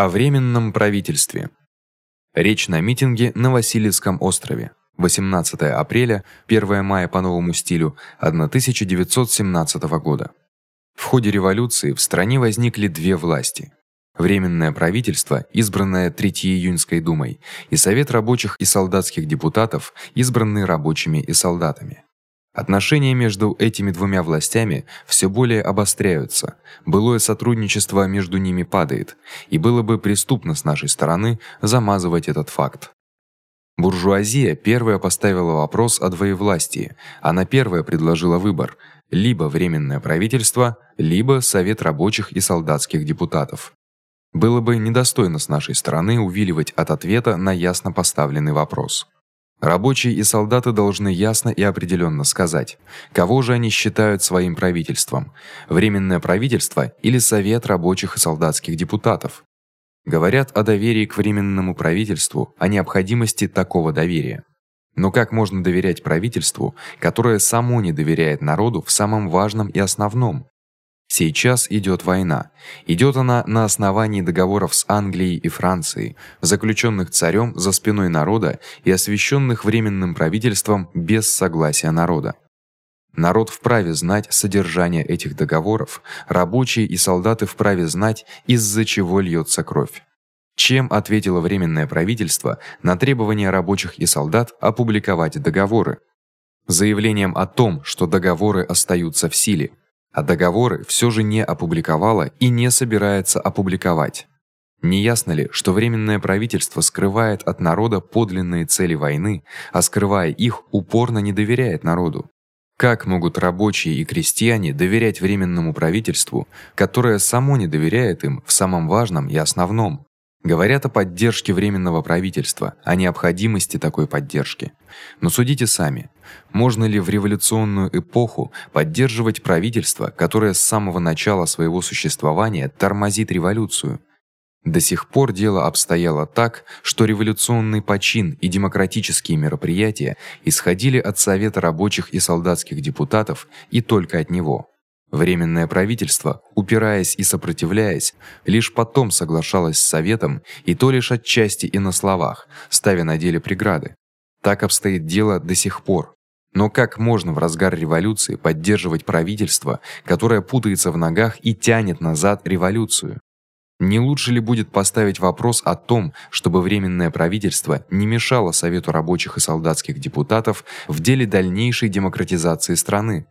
О временном правительстве. Речь на митинге на Васильевском острове. 18 апреля, 1 мая по новому стилю 1917 года. В ходе революции в стране возникли две власти: Временное правительство, избранное 3 июньской думой, и Совет рабочих и солдатских депутатов, избранный рабочими и солдатами. Отношения между этими двумя властями всё более обостряются. Былое сотрудничество между ними падает, и было бы преступно с нашей стороны замазывать этот факт. Буржуазия первая поставила вопрос о двоевластии. Она первая предложила выбор: либо временное правительство, либо совет рабочих и солдатских депутатов. Было бы недостойно с нашей стороны увиливать от ответа на ясно поставленный вопрос. Рабочие и солдаты должны ясно и определённо сказать, кого же они считают своим правительством: временное правительство или совет рабочих и солдатских депутатов. Говорят о доверии к временному правительству, о необходимости такого доверия. Но как можно доверять правительству, которое само не доверяет народу в самом важном и основном? Сейчас идёт война. Идёт она на основании договоров с Англией и Францией, заключённых царем за спиной народа и освящённых временным правительством без согласия народа. Народ вправе знать содержание этих договоров, рабочие и солдаты вправе знать, из-за чего льётся кровь. Чем ответило временное правительство на требование рабочих и солдат опубликовать договоры? Заявлением о том, что договоры остаются в силе а договоры всё же не опубликовала и не собирается опубликовать. Не ясно ли, что временное правительство скрывает от народа подлинные цели войны, а скрывая их, упорно не доверяет народу? Как могут рабочие и крестьяне доверять временному правительству, которое само не доверяет им в самом важном и основном? Говорят о поддержке временного правительства, о необходимости такой поддержки. Но судите сами. Можно ли в революционную эпоху поддерживать правительство, которое с самого начала своего существования тормозит революцию? До сих пор дело обстояло так, что революционный почин и демократические мероприятия исходили от Совета рабочих и солдатских депутатов и только от него. Временное правительство, упираясь и сопротивляясь, лишь потом соглашалось с советом, и то лишь отчасти и на словах, ставя на деле преграды. Так обстоит дело до сих пор. Но как можно в разгар революции поддерживать правительство, которое путается в ногах и тянет назад революцию? Не лучше ли будет поставить вопрос о том, чтобы временное правительство не мешало Совету рабочих и солдатских депутатов в деле дальнейшей демократизации страны?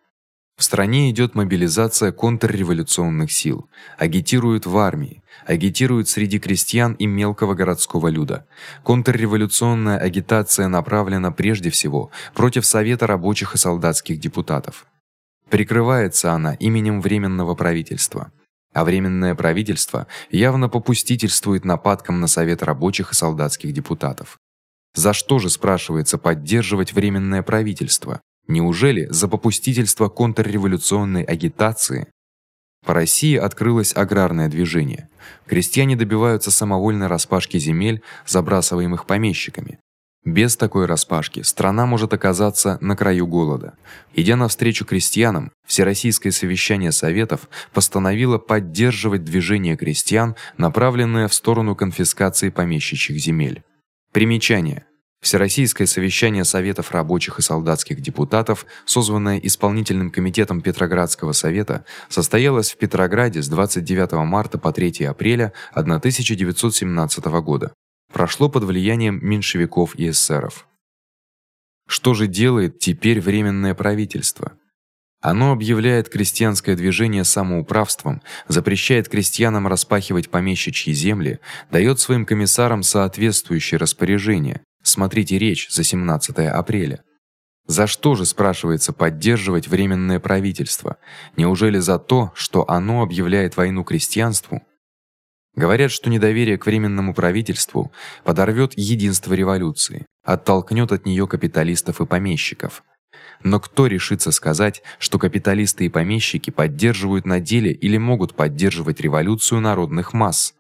В стране идёт мобилизация контрреволюционных сил, агитируют в армии, агитируют среди крестьян и мелкого городского люда. Контрреволюционная агитация направлена прежде всего против Совета рабочих и солдатских депутатов. Прикрывается она именем временного правительства. А временное правительство явно попустительствует нападкам на Совет рабочих и солдатских депутатов. За что же спрашивается поддерживать временное правительство? Неужели за попустительство контрреволюционной агитации по России открылось аграрное движение. Крестьяне добиваются самовольной распашки земель, забрасываемых помещиками. Без такой распашки страна может оказаться на краю голода. Идя навстречу крестьянам, Всероссийское совещание советов постановило поддерживать движение крестьян, направленное в сторону конфискации помещичьих земель. Примечание: Всероссийское совещание советов рабочих и солдатских депутатов, созванное исполнительным комитетом Петроградского совета, состоялось в Петрограде с 29 марта по 3 апреля 1917 года. Прошло под влиянием меньшевиков и эсеров. Что же делает теперь временное правительство? Оно объявляет крестьянское движение самоуправством, запрещает крестьянам распахивать помещичьи земли, даёт своим комиссарам соответствующие распоряжения, Смотрите речь за 17 апреля. За что же спрашивается поддерживать временное правительство? Неужели за то, что оно объявляет войну крестьянству? Говорят, что недоверие к временному правительству подорвёт единство революции, оттолкнёт от неё капиталистов и помещиков. Но кто решится сказать, что капиталисты и помещики поддерживают на деле или могут поддерживать революцию народных масс?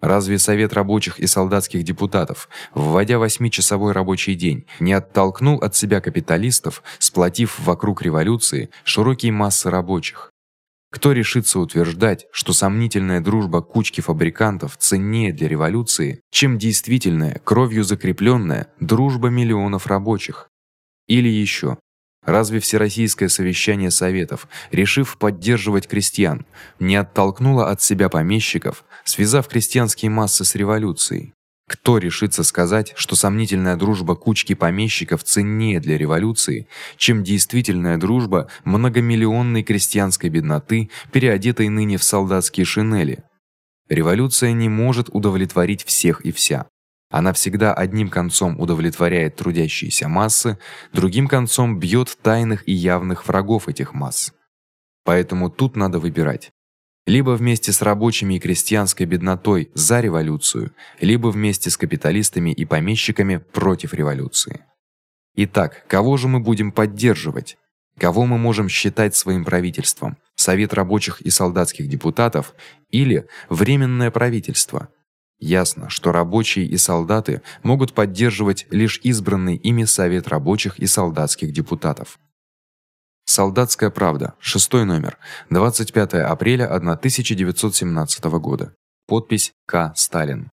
Разве Совет рабочих и солдатских депутатов, вводя восьмичасовой рабочий день, не оттолкнул от себя капиталистов, сплотив вокруг революции широкие массы рабочих? Кто решится утверждать, что сомнительная дружба кучки фабрикантов ценнее для революции, чем действительная, кровью закреплённая дружба миллионов рабочих? Или ещё, Разве всероссийское совещание советов, решив поддерживать крестьян, не оттолкнуло от себя помещиков, связав крестьянские массы с революцией? Кто решится сказать, что сомнительная дружба кучки помещиков ценнее для революции, чем действительная дружба многомиллионной крестьянской бедноты, переодетой ныне в солдатские шинели? Революция не может удовлетворить всех и вся. Она всегда одним концом удовлетворяет трудящиеся массы, другим концом бьёт тайных и явных врагов этих масс. Поэтому тут надо выбирать либо вместе с рабочими и крестьянской беднотой за революцию, либо вместе с капиталистами и помещиками против революции. Итак, кого же мы будем поддерживать? Кого мы можем считать своим правительством? Совет рабочих и солдатских депутатов или временное правительство? Ясно, что рабочие и солдаты могут поддерживать лишь избранный ими Совет рабочих и солдатских депутатов. Солдатская правда, шестой номер, 25 апреля 1917 года. Подпись К. Сталин.